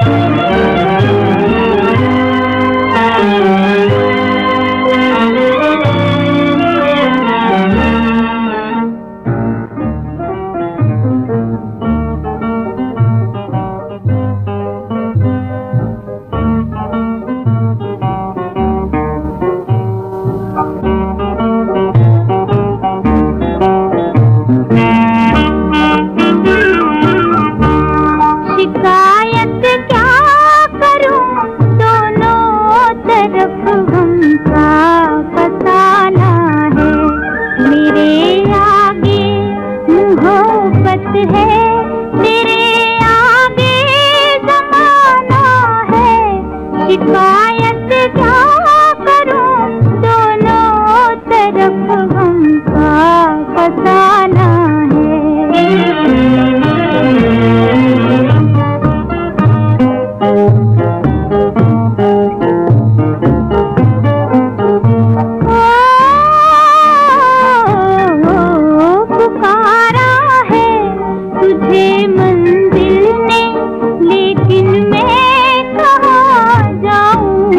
Música है। मेरे आगे है। मुझे मंजिल ने, लेकिन मैं कहा जाऊँ?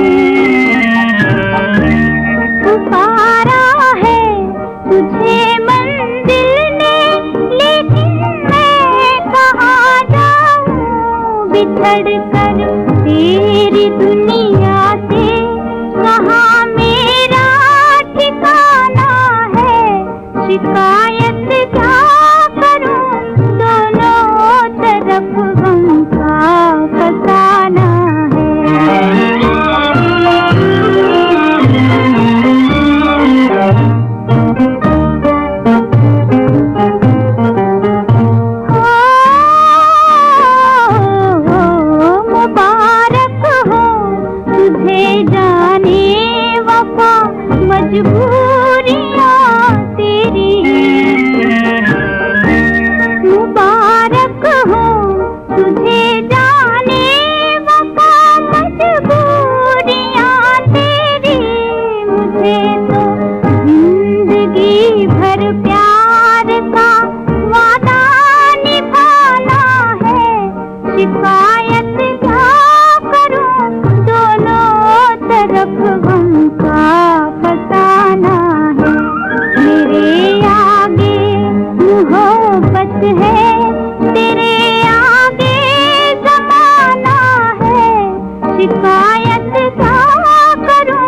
पुकारा है तुझे मंदिर ने, लेकिन मैं कहा जाऊ? बिछड़ कर तेरी दुनिया से कहा मेरा ठिकाना है? शिकार तुझे जाने वफा मजबूर नियत का